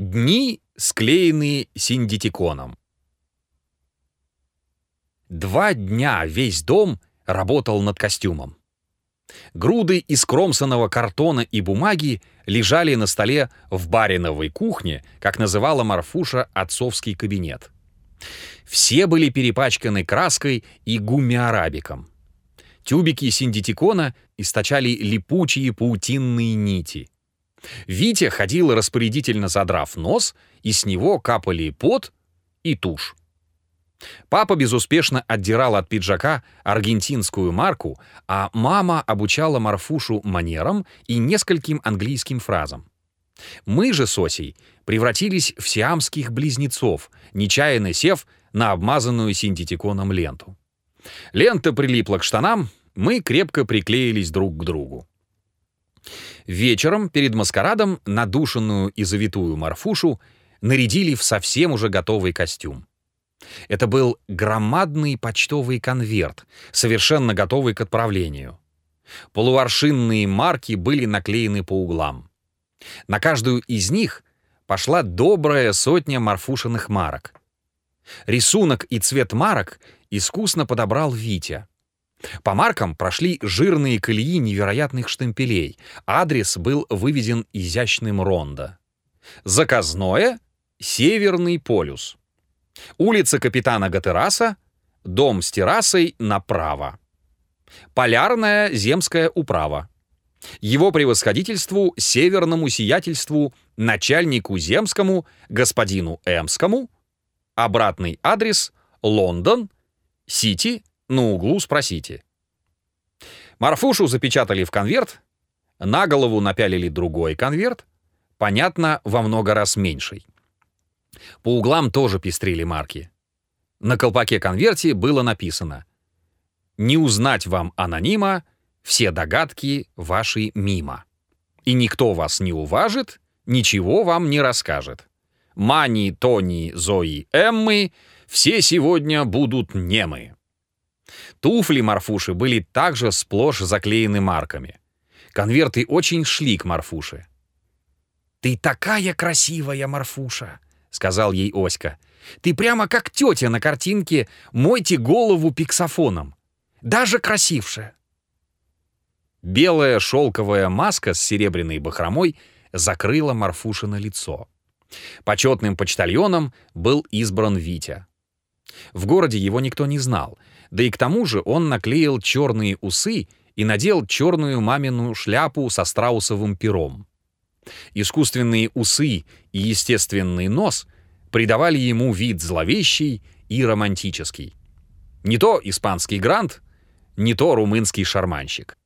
Дни, склеенные синдитиконом. Два дня весь дом работал над костюмом. Груды из кромсанного картона и бумаги лежали на столе в бариновой кухне, как называла Марфуша отцовский кабинет. Все были перепачканы краской и гумиарабиком. Тюбики синдитикона источали липучие паутинные нити. Витя ходил распорядительно задрав нос, и с него капали пот и тушь. Папа безуспешно отдирал от пиджака аргентинскую марку, а мама обучала Марфушу манерам и нескольким английским фразам. Мы же с Осей превратились в сиамских близнецов, нечаянно сев на обмазанную синтетиконом ленту. Лента прилипла к штанам, мы крепко приклеились друг к другу. Вечером перед маскарадом надушенную и завитую Марфушу нарядили в совсем уже готовый костюм. Это был громадный почтовый конверт, совершенно готовый к отправлению. Полуаршинные марки были наклеены по углам. На каждую из них пошла добрая сотня марфушиных марок. Рисунок и цвет марок искусно подобрал Витя. По маркам прошли жирные колеи невероятных штемпелей. Адрес был выведен изящным рондо. Заказное — Северный полюс. Улица капитана Гатераса, дом с террасой направо. Полярная земская управа. Его превосходительству, северному сиятельству, начальнику земскому, господину Эмскому. Обратный адрес — Лондон, Сити, на углу спросите. Марфушу запечатали в конверт, на голову напялили другой конверт, понятно, во много раз меньший. По углам тоже пестрили марки. На колпаке-конверте было написано «Не узнать вам анонима, все догадки ваши мимо. И никто вас не уважит, ничего вам не расскажет. Мани, Тони, Зои, Эммы все сегодня будут немы». Туфли Марфуши были также сплошь заклеены марками. Конверты очень шли к Марфуше. «Ты такая красивая, Марфуша!» — сказал ей Оська. «Ты прямо как тетя на картинке «Мойте голову пиксофоном». Даже красивше». Белая шелковая маска с серебряной бахромой закрыла Марфушина лицо. Почетным почтальоном был избран Витя. В городе его никто не знал, да и к тому же он наклеил черные усы и надел черную мамину шляпу со страусовым пером. Искусственные усы и естественный нос придавали ему вид зловещий и романтический. Не то испанский грант, не то румынский шарманщик.